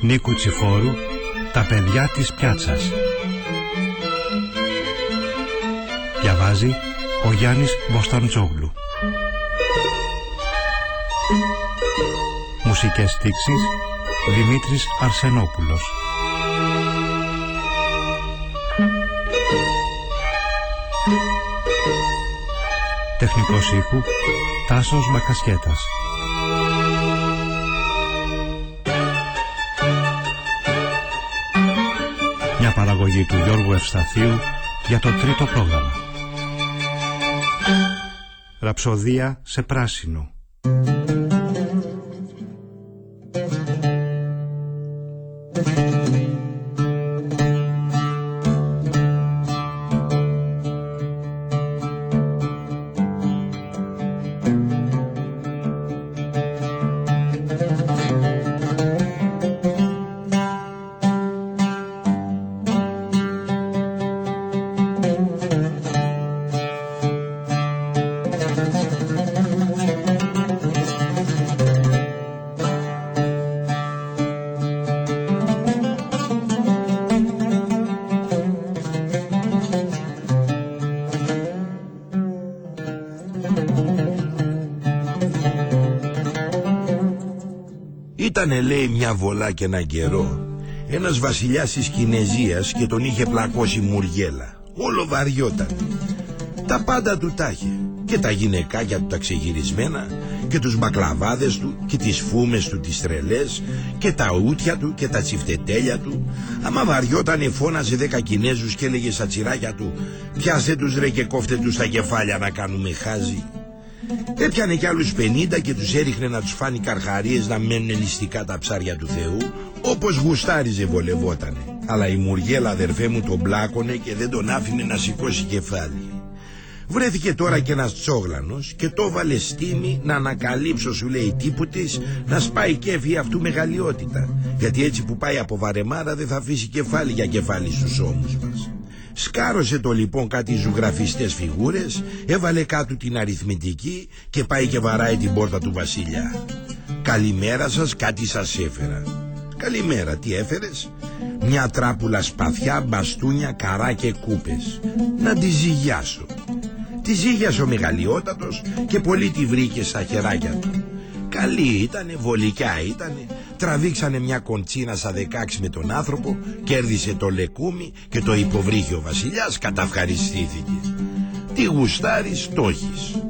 Νίκου Τσιφόρου «Τα παιδιά της πιάτσας» Διαβάζει ο Γιάννης Μποσταντζόγλου Μουσικές στίξεις Δημήτρης Αρσενόπουλος Τεχνικός ήχου Τάσος Μακασχέτας Μια παραγωγή του Γιώργου Ευσταθίου για το τρίτο πρόγραμμα. Ραψοδία σε πράσινο Ήτανε λέει μια βολά και έναν καιρό. Ένας βασιλιάς της Κινεζίας και τον είχε πλακώσει μουργέλα. Όλο βαριόταν. Τα πάντα του τα είχε. Και τα γυναικάκια του τα ξεγυρισμένα Και τους μπακλαβάδες του Και τις φούμες του τις τρελές Και τα ούτια του και τα τσιφτετέλια του. Άμα βαριότανε φώναζε δέκα Κινέζους Και έλεγε στα τσιράκια του Πιάστε τους ρε και κόφτε τους τα κεφάλια να κάνουμε χάζι Έπιανε κι άλλους 50 και τους έριχνε να τους φάνει καρχαρίες να μένουν ληστικά τα ψάρια του Θεού όπως γουστάριζε βολευότανε. Αλλά η Μουργέλα αδερφέ μου τον μπλάκωνε και δεν τον άφηνε να σηκώσει κεφάλι. Βρέθηκε τώρα και ένας τσόγλανος και το έβαλε στήμη να ανακαλύψω σου λέει τύπου της να σπάει κέφι αυτού μεγαλειότητα. Γιατί έτσι που πάει από βαρεμάρα δεν θα αφήσει κεφάλι για κεφάλι στους ώμους μας. Σκάρωσε το λοιπόν κάτι ζωγραφιστές φιγούρες, έβαλε κάτω την αριθμητική και πάει και βαράει την πόρτα του βασιλιά. Καλημέρα σας, κάτι σας έφερα. Καλημέρα, τι έφερες; Μια τράπουλα σπαθιά, μπαστούνια, καρά και κούπες. Να τη ζυγιάσω. Τη ζύγιασε ο μεγαλειότατος και πολύ τη βρήκε στα χεράκια του. Καλή ήτανε, βολικιά ήτανε Τραβήξανε μια κοντσίνα στα δεκάξι με τον άνθρωπο Κέρδισε το λεκούμι και το υποβρύχει ο βασιλιάς Καταυχαριστήθηκε Τι γουστάρεις το έχεις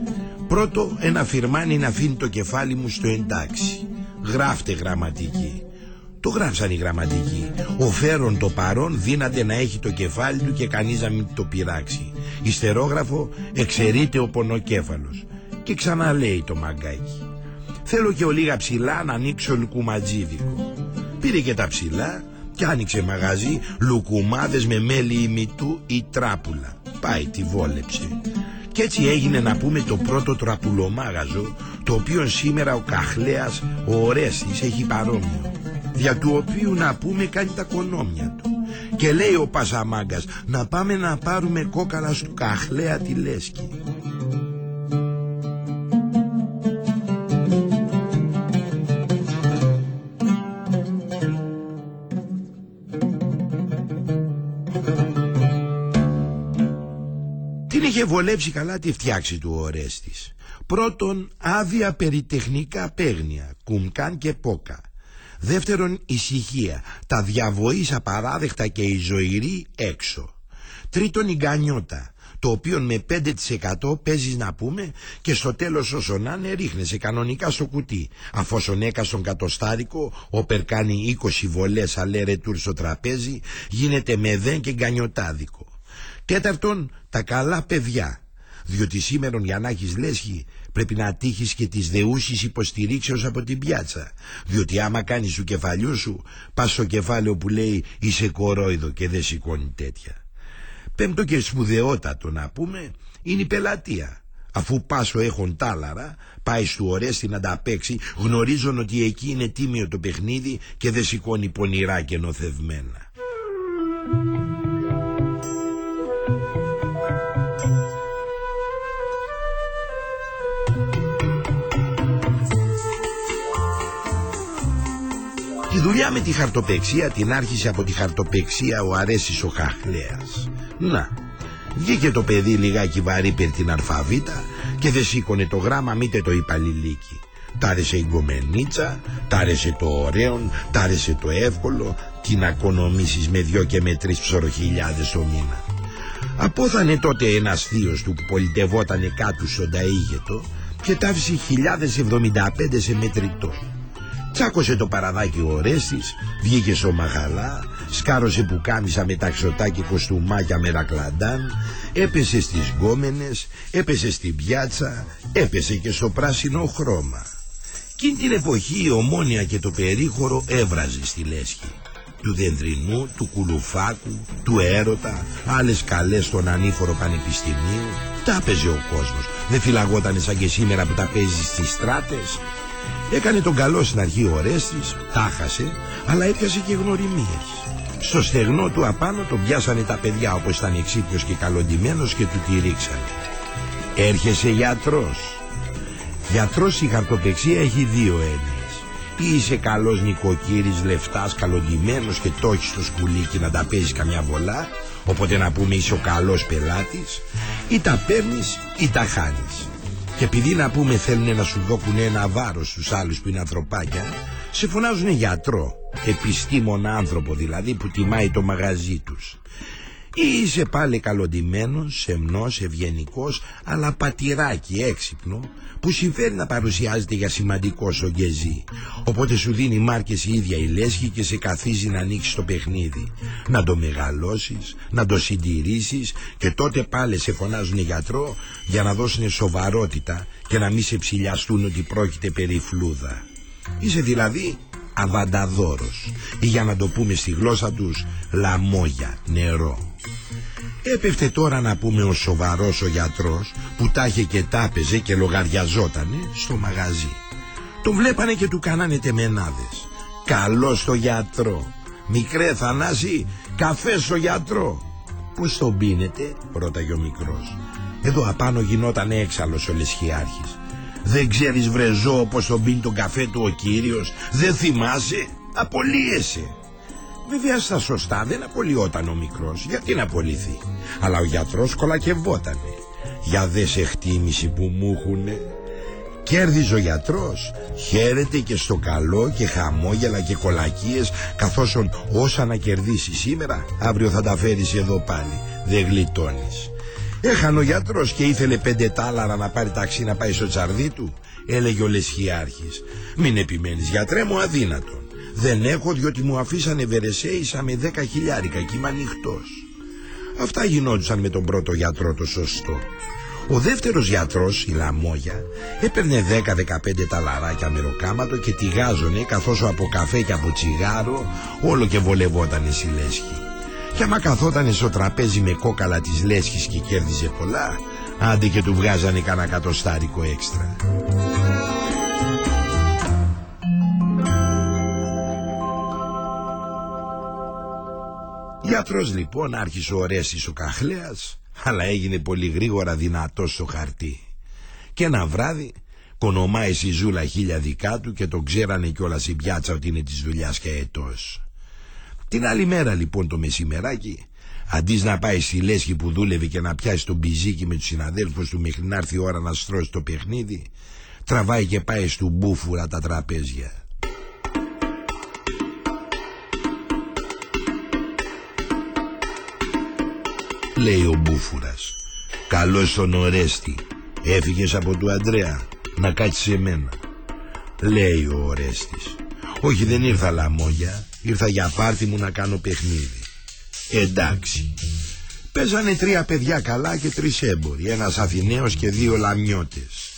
Πρώτο ένα φυρμάνι να αφήνει το κεφάλι μου στο εντάξει Γράφτε γραμματική το γράψαν οι γραμματικοί. Ο φέρον το παρόν δύναται να έχει το κεφάλι του και κανείς να μην το πειράξει. Ιστερόγραφο εξαιρείται ο πονοκέφαλος. Και ξαναλέει το μαγκάκι. Θέλω και ο λίγα ψηλά να ανοίξω λουκουματζίδικο. Πήρε και τα ψηλά και άνοιξε μαγαζί λουκουμάδες με μέλι ημιτού ή τράπουλα. Πάει τη βόλεψε. Κι έτσι έγινε να πούμε το πρώτο τραπουλομάγαζο το οποίο σήμερα ο Καχλέας ο Ορέστης έχει παρόμοιο. Δια του οποίου να πούμε κάνει τα κονόμια του. Και λέει ο Πασαμάγκας να πάμε να πάρουμε κόκαλα του Καχλέα τη Λέσκη. Είχε βολέψει καλά τη φτιάξη του ο Ορέστης. Πρώτον, άδεια περιτεχνικά παίγνια, κουμκάν και πόκα. Δεύτερον, ησυχία, τα διαβοής απαράδεκτα και η ζωηρή έξω. Τρίτον, η γκανιώτα, το οποίο με 5% παίζεις να πούμε και στο τέλος όσο να είναι ρίχνεσαι κανονικά στο κουτί. Αφόσον έκα στον κατοστάρικο, όπερ κάνει 20 βολές αλέρε τουρ στο τραπέζι, γίνεται με δέν και γκανιωτάδικο. Τέταρτον, τα καλά παιδιά. Διότι σήμερα για να έχεις λέσχη πρέπει να τύχεις και τις δεούσεις υποστηρίξεως από την πιάτσα. Διότι άμα κάνεις του κεφαλιού σου, πας στο κεφάλαιο που λέει είσαι κορόιδο και δεν σηκώνει τέτοια. Πέμπτο και σπουδαιότατο να πούμε είναι η πελατεία. Αφού πάσο έχουν τάλαρα, πάει στο Ορέστη να τα παίξει, γνωρίζουν ότι εκεί είναι τίμιο το παιχνίδι και δεν σηκώνει πονηρά και νοθευμένα. Δουλειά με τη χαρτοπεξία την άρχισε από τη χαρτοπεξία ο Αρέσης ο Χαχλέας. Να, βγήκε το παιδί λιγάκι βαρύ περ την αρφαβήτα και δεν σήκωνε το γράμμα μήτε το υπαλληλίκι. Τ' άρεσε η γκομενίτσα, τ' άρεσε το ωραίο, τ' άρεσε το εύκολο, τι να οικονομήσεις με δυο και με τρεις ψωροχιλιάδες το μήνα. Απόθανε τότε ένας θείος του που πολιτευότανε κάτω στον ταΐγετο και τάφησε χιλιάδες εβδομήντα πέντε σε μετρητό. Τσάκωσε το παραδάκι ο Ρέστης, βγήκε στο μαγαλά, σκάρωσε που κάμισα με ταξωτά και κοστούμάκια με ρακλαντάν, έπεσε στις γκόμενες, έπεσε στην πιάτσα, έπεσε και στο πράσινο χρώμα. Κιν την εποχή η ομόνια και το περίχωρο έβραζε στη λέσχη. Του δεντρινού, του κουλουφάκου, του έρωτα, άλλες καλές στον ανήφορο πανεπιστημίου. Τα έπαιζε ο κόσμος. Δεν φυλαγότανε σαν και σήμερα που τα παίζεις στις στράτες. Έκανε τον καλό στην αρχή ο Ρέστης, τάχασε, αλλά έπιασε και γνωριμίες. Στο στεγνό του απάνω τον πιάσανε τα παιδιά όπως ήταν εξήπιος και καλοντημένος και του τη ρίξανε. Έρχεσαι γιατρός. Γιατρός η χαρτοπεξία έχει δύο έννοιες. Ή είσαι καλός νοικοκύρης, λεφτάς, καλοντημένος και το έχεις στο σκουλίκι να τα παίζεις καμιά βολά, οπότε να πούμε είσαι ο καλός πελάτης, ή τα παίρνεις ή τα χάνεις. Και επειδή να πούμε θέλουν να σου δώκουν ένα βάρος στους άλλους που είναι ανθρωπάκια, σε φωνάζουν γιατρό, επιστήμονα άνθρωπο δηλαδή που τιμάει το μαγαζί τους. Ή είσαι πάλι καλοντημένος, σεμνός, ευγενικός, αλλά πατηράκι έξυπνο, που συμφέρει να παρουσιάζεται για σημαντικό σογγεζί. Οπότε σου δίνει μάρκες η ίδια η λέσχη και σε καθίζει να ανοίξεις το παιχνίδι. Να το μεγαλώσεις, να το συντηρήσεις και τότε πάλι σε φωνάζουν γιατρό για να δώσουν σοβαρότητα και να μην σε ψηλιαστούν ότι πρόκειται περί φλούδα. Είσαι δηλαδή αβανταδόρος ή για να το πούμε στη γλώσσα τους λαμόγια, νερό. Έπεφτε τώρα να πούμε ο σοβαρός ο γιατρός που τα είχε και τάπεζε και λογαριαζότανε στο μαγαζί. Τον βλέπανε και του κάνανε τεμενάδες. Καλός στο γιατρό. Μικρέ Θανάση, καφέ στο γιατρό. Πώς τον πίνετε, ρώταγε ο μικρός. Εδώ απάνω γινόταν έξαλλος ο λεσχιάρχης. Δεν ξέρεις βρεζό πως τον πίνει τον καφέ του ο κύριος. Δεν θυμάσαι. Απολύεσαι. Βέβαια στα σωστά δεν απολυόταν ο μικρός Γιατί να απολυθεί; Αλλά ο γιατρός κολακευότανε Για δες εκτίμηση που μου έχουνε Κέρδιζε ο γιατρός Χαίρεται και στο καλό και χαμόγελα και κολακίες Καθώς όσα να κερδίσει σήμερα Αύριο θα τα φέρεις εδώ πάλι Δεν γλιτώνεις Έχανε ο γιατρός και ήθελε πέντε τάλαρα να πάρει ταξί να πάει στο τσαρδί του Έλεγε ο Λεσχιάρχης Μην επιμένεις γιατρέ μου αδύνατο δεν έχω διότι μου αφήσανε βερεσέισα με δέκα χιλιάρικα και είμαι ανοιχτό. Αυτά γινόντουσαν με τον πρώτο γιατρό το σωστό. Ο δεύτερος γιατρός, η Λαμόγια, έπαιρνε 10-15 ταλαράκια μεροκάματο και τηγάζωνε καθώς από καφέ και από τσιγάρο όλο και βολευόταν στη λέσχη. Και άμα καθόταν στο τραπέζι με κόκαλα της λέσχης και κέρδιζε πολλά, άντε και του βγάζανε κανένα κατοστάρικο έξτρα. Γιατρός λοιπόν άρχισε ο Ρέστης ο Καχλέας αλλά έγινε πολύ γρήγορα δυνατός στο χαρτί. Και ένα βράδυ κονομάει στη ζούλα χίλια δικά του και τον ξέρανε κιόλας στην πιάτσα ότι είναι της δουλειάς και ετός. Την άλλη μέρα λοιπόν το μεσημεράκι αντί να πάει στη λέσχη που δούλευε και να πιάσει τον πιζίκι με τους συναδέλφους του μέχρι να έρθει η ώρα να στρώσει το παιχνίδι τραβάει και πάει στο μπούφουρα τα τραπέζια. λέει ο Μπούφουρας. Καλώς τον Ορέστη. Έφυγες από του Αντρέα να κάτσεις σε μένα. Λέει ο Ορέστης. Όχι δεν ήρθα λαμόγια. Ήρθα για πάρτι μου να κάνω παιχνίδι. Εντάξει. Παίζανε τρία παιδιά καλά και τρεις έμποροι. Ένας Αθηναίος και δύο λαμιώτες.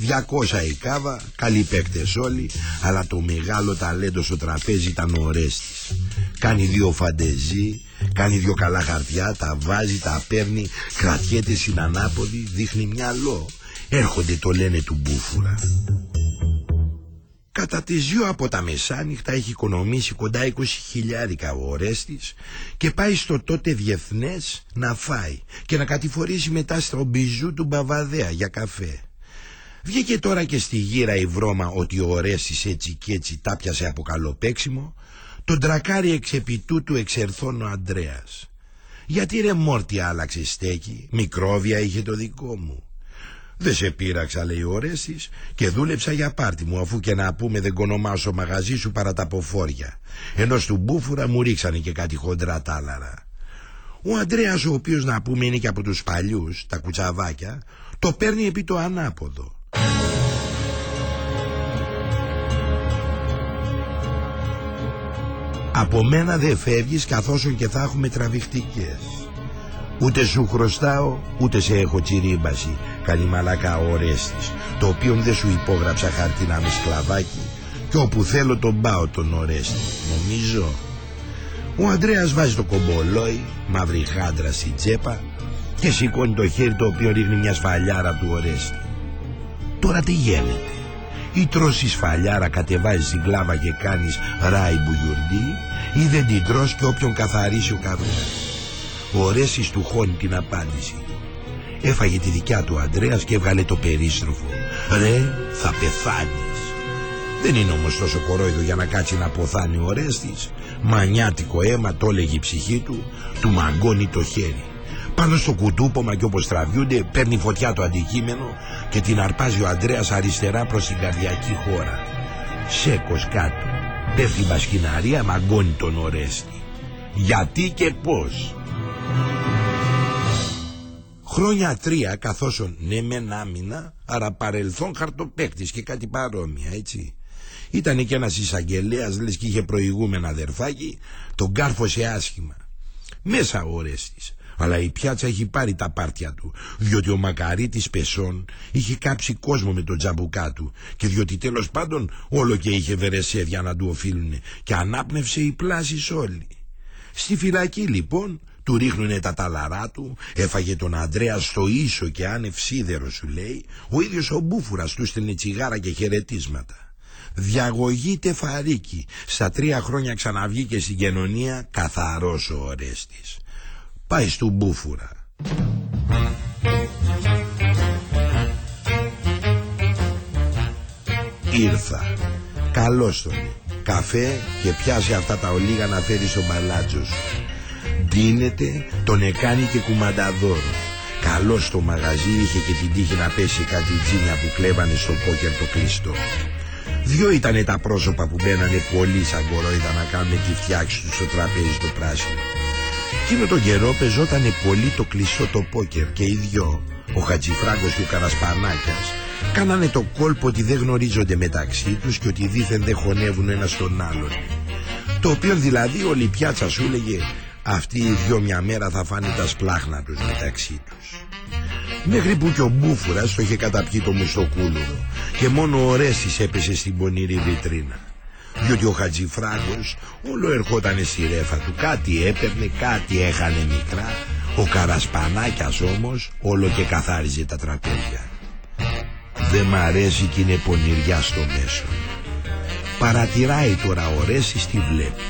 200 η κάβα, καλοί παίκτες όλοι, αλλά το μεγάλο ταλέντο στο τραπέζι ήταν ο Ρέστης. Κάνει δύο φαντεζή, κάνει δύο καλά χαρτιά, τα βάζει, τα παίρνει, κρατιέται στην ανάποδη, δείχνει μυαλό. Έρχονται το λένε του μπούφουρα. Κατά τις δυο από τα μεσάνυχτα έχει οικονομήσει κοντά 20 χιλιάρικα ο Ορέστης και πάει στο τότε διεθνές να φάει και να κατηφορήσει μετά στο μπιζού του Μπαβαδέα για καφέ. Βγήκε τώρα και στη γύρα η βρώμα ότι ο Ορέστης έτσι και έτσι τα πιασε από καλό παίξιμο, τον τρακάρει εξ του εξερθών ο Αντρέας. Γιατί ρε Μόρτι άλλαξε στέκι, μικρόβια είχε το δικό μου. Δεν σε πείραξα λέει ο Ορέστης και δούλεψα για πάρτι μου αφού και να πούμε δεν κονομάσω μαγαζί σου παρά τα ποφόρια. Ενώ του μπούφουρα μου ρίξανε και κάτι χοντρά τάλαρα. Ο Αντρέας ο οποίος να πούμε είναι και από τους παλιούς, τα κουτσαβάκια, το παίρνει επί το ανάποδο. Από μένα δεν φεύγεις καθώς και θα έχουμε τραβηχτικές. Ούτε σου χρωστάω, ούτε σε έχω τσιρίμπαση, κάνει μαλακά ο Ορέστης, το οποίο δεν σου υπόγραψα χαρτινά με σκλαβάκι και όπου θέλω τον πάω τον Ορέστη. Νομίζω. Ο Αντρέας βάζει το κομπολόι, μαύρη χάντρα στην τσέπα και σηκώνει το χέρι το οποίο ρίχνει μια σφαλιάρα του Ορέστη. Τώρα τι γίνεται; Ή τρώσει σφαλιάρα κατεβάζει στην κλάβα και κάνεις ράι μπουγιουρντή ή δεν την τρως και όποιον καθαρίσει ο καρδάς. Ο Ορέστης του χώνει την απάντηση. Έφαγε τη δικιά του Αντρέας και έβγαλε το περίστροφο. Ρε, θα πεθάνεις. Δεν είναι όμως τόσο κορόιδο για να κάτσει να ποθάνει ο Ορέστης. Μανιάτικο αίμα το έλεγε η ψυχή του, του μαγκώνει το χέρι. Πάνω στο κουτούπομα και όπως τραβιούνται παίρνει φωτιά το αντικείμενο και την αρπάζει ο Αντρέας αριστερά προς την καρδιακή χώρα. Σέκος κάτω. Πέφτει η μπασκιναρία, μαγκώνει τον Ορέστη. Γιατί και πώς. Χρόνια τρία καθώς ναι μεν άμυνα, άρα παρελθόν χαρτοπέκτης και κάτι παρόμοια έτσι. Ήταν και ένας εισαγγελέας, λες και είχε προηγούμενα αδερφάκι, τον κάρφωσε άσχημα. Μέσα ο Ορέστης, αλλά η πιάτσα έχει πάρει τα πάρτια του, διότι ο Μακαρίτης Πεσόν είχε κάψει κόσμο με τον τζαμπουκά του και διότι τέλος πάντων όλο και είχε βερεσέδια να του οφείλουν και ανάπνευσε η πλάση όλοι. Στη φυλακή λοιπόν του ρίχνουνε τα ταλαρά του, έφαγε τον Αντρέα στο ίσο και άνευ σίδερο σου λέει, ο ίδιος ο Μπούφουρας του στέλνει τσιγάρα και χαιρετίσματα. Διαγωγή τεφαρίκη, στα τρία χρόνια ξαναβγήκε στην κοινωνία καθαρός ο Ορέστης. Πάει στο Μπούφουρα. Ήρθα. Καλώς τον. Καφέ και πιάσε αυτά τα ολίγα να φέρει στον παλάτσος σου. Ντύνεται, τον εκάνει και κουμανταδόρο. Καλό στο μαγαζί είχε και την τύχη να πέσει κάτι τζίνια που κλέβανε στο πόκερ το κλειστό. Δυο ήτανε τα πρόσωπα που μπαίνανε πολύ σαν κορόιδα να κάνουν τη φτιάξη τους στο τραπέζι το πράσινο. Εκείνο τον καιρό πεζότανε πολύ το κλειστό το πόκερ και οι δυο, ο Χατζηφράγκος και ο Καρασπανάκιας, κάνανε το κόλπο ότι δεν γνωρίζονται μεταξύ τους και ότι δήθεν δεν χωνεύουν ένα στον άλλον. Το οποίο δηλαδή όλη η πιάτσα σου έλεγε αυτοί οι δυο μια μέρα θα φάνε τα σπλάχνα τους μεταξύ τους. Μέχρι που και ο Μπούφουρας το είχε καταπιεί το μουστοκούλουρο και μόνο ο Ρέστης έπεσε στην πονηρή βιτρίνα. Διότι ο Χατζηφράγκος όλο ερχόταν στη ρέφα του, κάτι έπαιρνε, κάτι έχανε μικρά. Ο Καρασπανάκιας όμως όλο και καθάριζε τα τραπέζια. Δεν μ' αρέσει και είναι πονηριά στο μέσο. Παρατηράει τώρα ο Ρέστης τι βλέπει.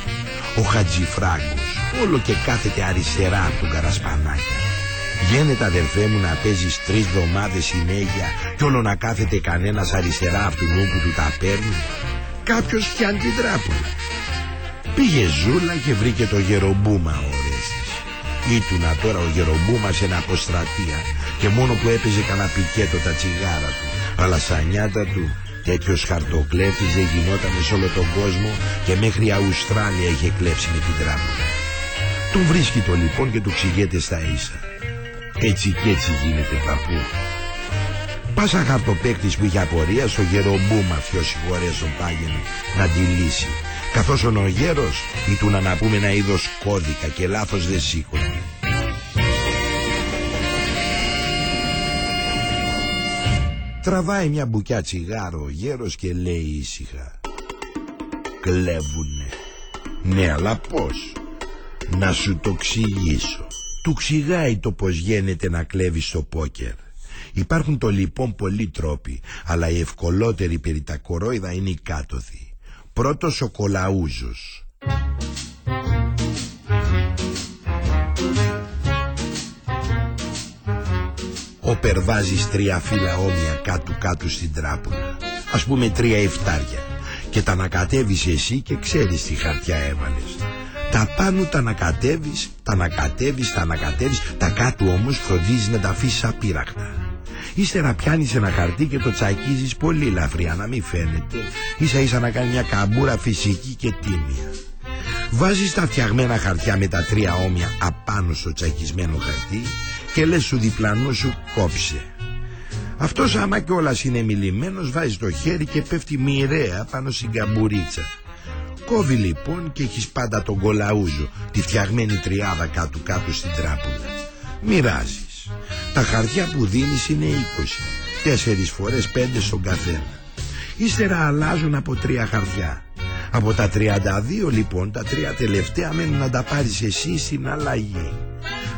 Ο Χατζηφράγκος όλο και κάθεται αριστερά από τον Καρασπανάκια. Γίνεται αδερφέ μου να παίζεις τρεις εβδομάδες συνέχεια κι όλο να κάθεται κανένας αριστερά από του νου που του τα παίρνει. Κάποιος πιάνει την τράπουλα. Πήγε ζούλα και βρήκε το γερομπούμα ο Ρέστης. Ήτουνα τώρα ο γερομπούμα σε ένα αποστρατεία και μόνο που έπαιζε κανένα πικέτο τα τσιγάρα του. Αλλά σαν νιάτα του τέτοιος χαρτοκλέφτης δεν γινόταν σε όλο τον κόσμο και μέχρι η Αουστράλια είχε κλέψει με την τράπουλα. Τον βρίσκει το λοιπόν και του ξηγέται στα ίσα. Έτσι και έτσι γίνεται παππού. Πάσα χαρτοπέκτης που είχε απορία στο γερομπούμα αυτός συγχωρές τον πάγαινε να τη λύσει. Καθώς ο γέρος ήτουν να πούμε ένα είδος κώδικα και λάθος δεν σήκωνε. Τραβάει μια μπουκιά τσιγάρο ο γέρος και λέει ήσυχα. Κλέβουνε. Ναι αλλά πώς. Να σου το ξηγήσω. Του ξηγάει το πως γίνεται να κλέβεις στο πόκερ. Υπάρχουν το λοιπόν πολλοί τρόποι, αλλά η ευκολότερη περί τα κορόιδα είναι η κάτωθη. Πρώτος ο κολαούζος. Οπερβάζεις τρία φύλλα όμοια κάτω κάτω στην τράπουλα. Ας πούμε τρία εφτάρια. Και τα ανακατεύεις εσύ και ξέρεις τι χαρτιά έβαλες. Τα πάνω τα ανακατεύεις, τα ανακατεύεις, τα ανακατεύεις, τα κάτω όμως φροντίζεις να τα αφήσεις απείραχτα. Ύστερα πιάνεις ένα χαρτί και το τσακίζεις πολύ ελαφριά να μην φαίνεται. Ίσα ίσα να κάνει μια καμπούρα φυσική και τίμια. Βάζεις τα φτιαγμένα χαρτιά με τα τρία όμοια απάνω στο τσακισμένο χαρτί και λες σου διπλανό σου κόψε. Αυτός άμα κιόλας είναι μιλημένος βάζει το χέρι και πέφτει μοιραία πάνω στην καμπουρίτσα. Κόβει λοιπόν και έχεις πάντα τον κολαούζο, τη φτιαγμένη τριάδα κάτω κάτω στην τράπουλα. Μοιράζεις. Τα χαρτιά που δίνεις είναι 20, τέσσερις φορές πέντε στον καθένα. Ύστερα αλλάζουν από τρία χαρτιά. Από τα 32 λοιπόν τα τρία τελευταία μένουν να τα πάρεις εσύ στην αλλαγή.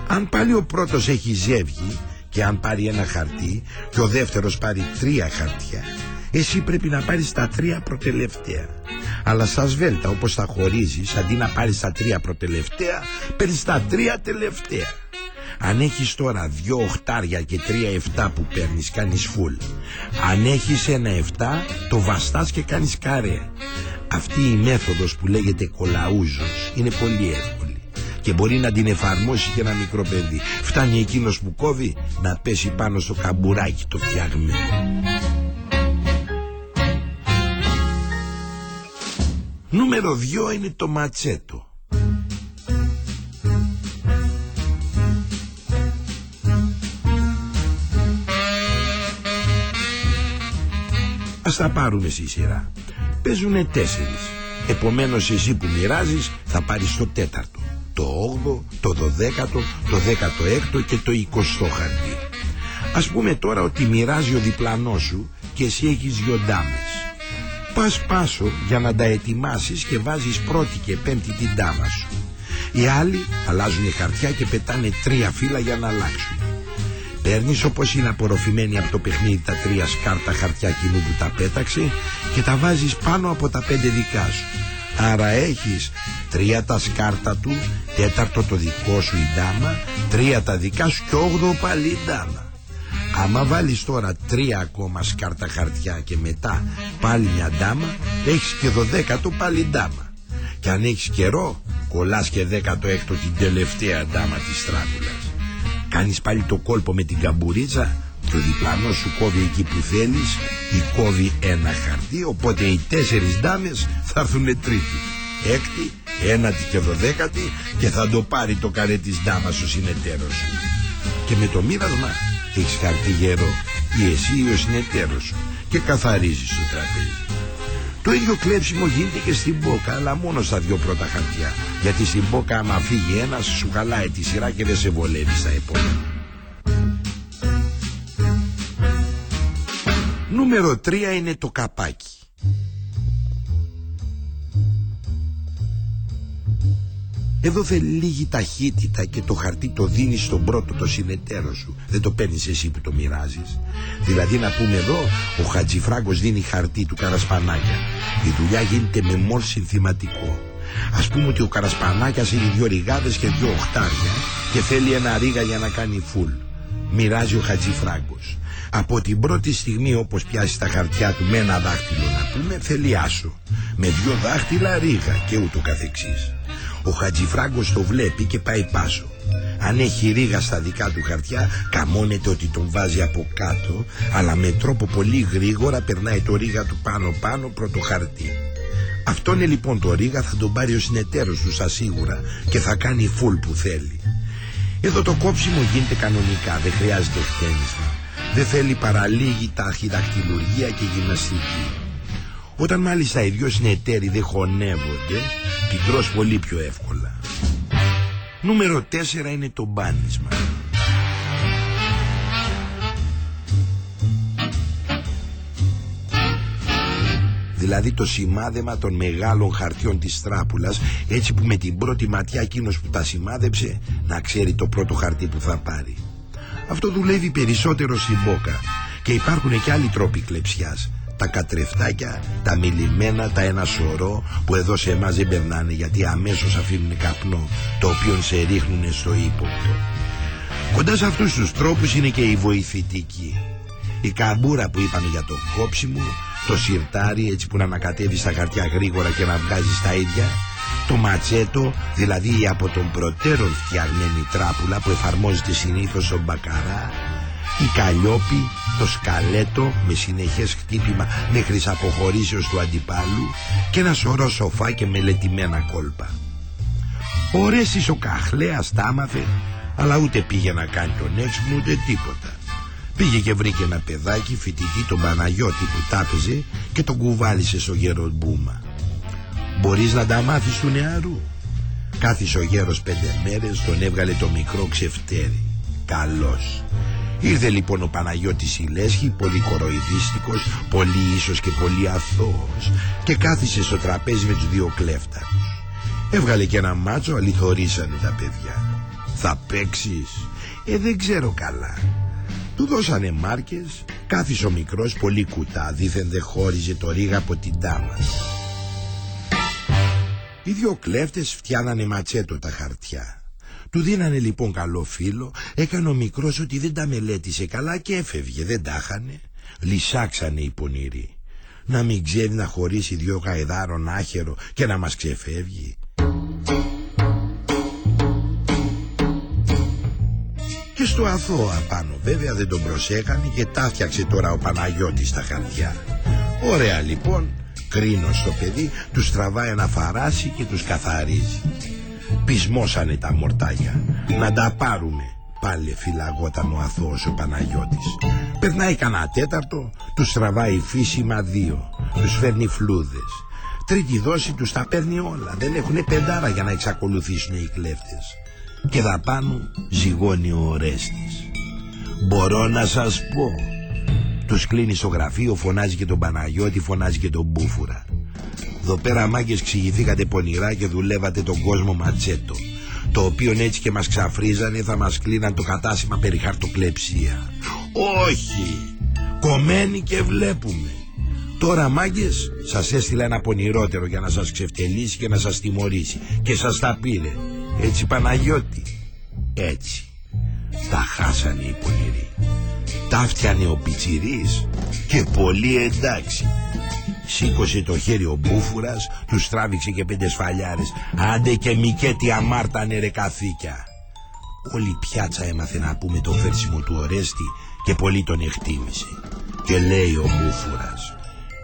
Αν πάλι ο πρώτος έχει ζεύγει και αν πάρει ένα χαρτί και ο δεύτερος πάρει τρία χαρτιά εσύ πρέπει να πάρεις τα τρία προτελευταία. Αλλά στα σβέλτα όπως τα χωρίζεις αντί να πάρεις τα τρία προτελευταία παίρνεις τα τρία τελευταία. Αν έχεις τώρα δυο οχτάρια και τρία εφτά που παίρνεις κάνεις φουλ. Αν έχεις ένα εφτά το βαστάς και κάνεις καρέ. Αυτή η μέθοδος που λέγεται κολαούζος είναι πολύ εύκολη και μπορεί να την εφαρμόσει και ένα μικρό παιδί. Φτάνει εκείνος που κόβει να πέσει πάνω στο καμπουράκι το φτιαγμένο. Νούμερο 2 είναι το ματσέτο. Ας τα πάρουμε στη σειρά. Παίζουνε τέσσερις. Επομένως εσύ που μοιράζεις θα πάρεις το τέταρτο, το όγδο, το δωδέκατο, το δέκατο έκτο και το εικοστό χαρτί. Ας πούμε τώρα ότι μοιράζει ο διπλανός σου και εσύ έχεις δυο ντάμες. Πας πάσο για να τα ετοιμάσεις και βάζεις πρώτη και πέμπτη την τάμα σου. Οι άλλοι αλλάζουν χαρτιά και πετάνε τρία φύλλα για να αλλάξουν. Παίρνεις όπως είναι απορροφημένοι από το παιχνίδι τα τρία σκάρτα χαρτιά κοινού που τα πέταξε και τα βάζεις πάνω από τα πέντε δικά σου. Άρα έχεις τρία τα σκάρτα του, τέταρτο το δικό σου η ντάμα, τρία τα δικά σου και όγδοο πάλι η ντάμα. Άμα βάλεις τώρα τρία ακόμα σκάρτα χαρτιά και μετά πάλι μια ντάμα, έχεις και δωδέκατο πάλι ντάμα. Και αν έχεις καιρό, κολλάς και δέκατο έκτο την τελευταία ντάμα της τράπουλας. Κάνεις πάλι το κόλπο με την καμπουρίτσα και ο διπλανός σου κόβει εκεί που θέλεις ή κόβει ένα χαρτί, οπότε οι τέσσερις ντάμες θα έρθουν τρίτη. Έκτη, ένατη και δωδέκατη και θα το πάρει το καρέ της ντάμας ο συνεταίρος σου. Και με το μοίρασμα έχεις χαρτί γερό ή εσύ ή ο συνεταίρος σου και καθαρίζεις το τραπέζι. Το ίδιο κλέψιμο γίνεται και στην μπόκα, αλλά μόνο στα δυο πρώτα χαρτιά. Γιατί στην μπόκα, άμα φύγει ένας, σου χαλάει τη σειρά και δεν σε βολεύει στα επόμενα. Νούμερο 3 είναι το καπάκι. Εδώ θέλει λίγη ταχύτητα και το χαρτί το δίνεις στον πρώτο το συνεταίρο σου. Δεν το παίρνεις εσύ που το μοιράζεις. Δηλαδή να πούμε εδώ, ο Χατζηφράγκος δίνει χαρτί του Καρασπανάκια. Η δουλειά γίνεται με μόλ συνθηματικό. Ας πούμε ότι ο Καρασπανάκιας έχει δύο ριγάδες και δύο οχτάρια και θέλει ένα ρίγα για να κάνει φουλ. Μοιράζει ο Χατζηφράγκος. Από την πρώτη στιγμή όπως πιάσει τα χαρτιά του με ένα δάχτυλο να πούμε θέλει άσο. Με δύο δάχτυλα ρίγα και ούτω καθεξής. Ο Χατζηφράγκος το βλέπει και πάει πάσο. Αν έχει ρίγα στα δικά του χαρτιά, καμώνεται ότι τον βάζει από κάτω, αλλά με τρόπο πολύ γρήγορα περνάει το ρίγα του πάνω-πάνω πρώτο χαρτί. Αυτό είναι λοιπόν το ρίγα, θα τον πάρει ο συνεταίρος του σα σίγουρα και θα κάνει φουλ που θέλει. Εδώ το κόψιμο γίνεται κανονικά, δεν χρειάζεται χτένισμα. Δεν θέλει παρά λίγη ταχυδακτηλουργία και γυμναστική. Όταν μάλιστα οι δυο συνεταίροι δεν χωνεύονται, την τρως πολύ πιο εύκολα. Νούμερο 4 είναι το μπάνισμα. δηλαδή το σημάδεμα των μεγάλων χαρτιών της τράπουλας έτσι που με την πρώτη ματιά εκείνος που τα σημάδεψε να ξέρει το πρώτο χαρτί που θα πάρει. Αυτό δουλεύει περισσότερο στην μπόκα και υπάρχουν και άλλοι τρόποι κλεψιάς τα κατρεφτάκια, τα μιλημένα, τα ένα σωρό που εδώ σε εμάς δεν περνάνε γιατί αμέσως αφήνουν καπνό το οποίο σε ρίχνουν στο ύποπτο. Κοντά σε αυτούς τους τρόπους είναι και η βοηθητική. Η καμπούρα που είπαμε για το κόψιμο, το σιρτάρι έτσι που να ανακατεύει στα χαρτιά γρήγορα και να βγάζει στα ίδια, το ματσέτο, δηλαδή η από τον προτέρων φτιαγμένη τράπουλα που εφαρμόζεται συνήθως στον μπακαρά, η καλλιόπη, το σκαλέτο με συνεχές χτύπημα μέχρι αποχωρήσεως του αντιπάλου και ένα σωρό σοφά και μελετημένα κόλπα. Ο Ρέστης ο Καχλέας τα άμαθε, αλλά ούτε πήγε να κάνει τον έξυπνο ούτε τίποτα. Πήγε και βρήκε ένα παιδάκι φοιτητή τον Παναγιώτη που τάπεζε και τον κουβάλισε στο γέρο Μπούμα. Μπορείς να τα μάθεις του νεαρού. Κάθισε ο γέρος πέντε μέρες, τον έβγαλε το μικρό ξεφτέρι. Καλός. Ήρθε λοιπόν ο Παναγιώτης η Λέσχη, πολύ κοροϊδίστικος, πολύ ίσος και πολύ αθώος και κάθισε στο τραπέζι με τους δύο κλέφταρους. Έβγαλε και ένα μάτσο, αληθωρήσανε τα παιδιά. Θα παίξεις; Ε, δεν ξέρω καλά. Του δώσανε μάρκες, κάθισε ο μικρός πολύ κουτά, δίθεν δεν χώριζε το ρίγα από την τάμα. Οι δύο κλέφτες φτιάνανε ματσέτο τα χαρτιά. Του δίνανε λοιπόν καλό φίλο, έκανε ο μικρός ότι δεν τα μελέτησε καλά και έφευγε, δεν τα είχανε. Λυσάξανε οι πονηροί. Να μην ξέρει να χωρίσει δυο γαϊδάρων άχερο και να μας ξεφεύγει. Και στο αθώο απάνω βέβαια δεν τον προσέκανε και τα φτιάξε τώρα ο Παναγιώτης στα χαρτιά. Ωραία λοιπόν, κρίνω στο παιδί, τους τραβάει ένα φαράσι και τους καθαρίζει. Πισμώσανε τα μορτάγια. Να τα πάρουμε. Πάλι φυλαγόταν ο αθώος ο Παναγιώτης. Περνάει κανένα τέταρτο, τους τραβάει φύσιμα δύο. Τους φέρνει φλούδες. Τρίτη δόση τους τα παίρνει όλα. Δεν έχουν πεντάρα για να εξακολουθήσουν οι κλέφτες. Και δαπάνω ζυγώνει ο Ορέστης. Μπορώ να σας πω. Τους κλείνει στο γραφείο, φωνάζει και τον Παναγιώτη, φωνάζει και τον Μπούφουρα. Εδώ πέρα μάγκες ξηγηθήκατε πονηρά και δουλεύατε τον κόσμο ματσέτο το οποίο έτσι και μας ξαφρίζανε θα μας κλείναν το κατάστημα περί χαρτοκλεψία. Όχι! Κομμένοι και βλέπουμε. Τώρα μάγκες σας έστειλα ένα πονηρότερο για να σας ξεφτελίσει και να σας τιμωρήσει και σας τα πήρε. Έτσι Παναγιώτη. Έτσι. Τα χάσανε οι πονηροί. Τα φτιανε ο Πιτσιρής και πολύ εντάξει. Σήκωσε το χέρι ο Μπούφουρας, τους τράβηξε και πέντε σφαλιάρες. Άντε και μικέτι αμάρτανε ρε καθήκια. Όλη η πιάτσα έμαθε να πούμε το φέρσιμο του Ορέστη και πολύ τον εκτίμησε. Και λέει ο Μπούφουρας,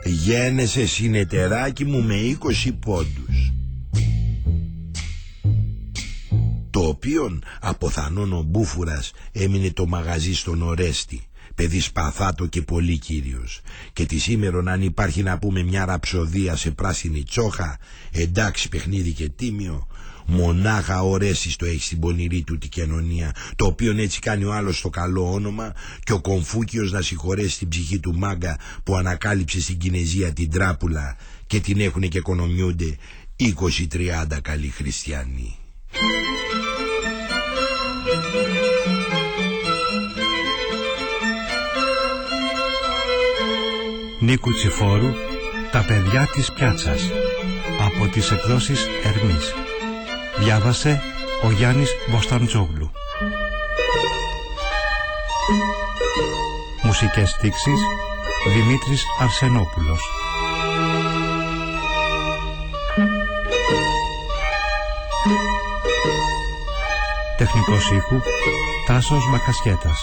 γένεσαι συνεταιράκι μου με 20 πόντους. Το οποίον αποθανόν ο Μπούφουρας έμεινε το μαγαζί στον Ορέστη παιδί σπαθάτο και πολύ κύριος. Και τη σήμερον αν υπάρχει να πούμε μια ραψοδία σε πράσινη τσόχα, εντάξει παιχνίδι και τίμιο, μονάχα ορέσεις το έχει στην πονηρή του την κοινωνία, το οποίο έτσι κάνει ο άλλος το καλό όνομα και ο Κομφούκιος να συγχωρέσει την ψυχή του μάγκα που ανακάλυψε στην Κινέζια την τράπουλα και την έχουν και οικονομιούνται 20-30 καλοί χριστιανοί. Νίκου Τσιφόρου «Τα παιδιά της πιάτσας» από τις εκδόσεις Ερμής. Διάβασε ο Γιάννης Μποσταντζόγλου. Μουσικές στίξεις Δημήτρης Αρσενόπουλος. Τεχνικός ήχου Τάσος Μακασχέτας.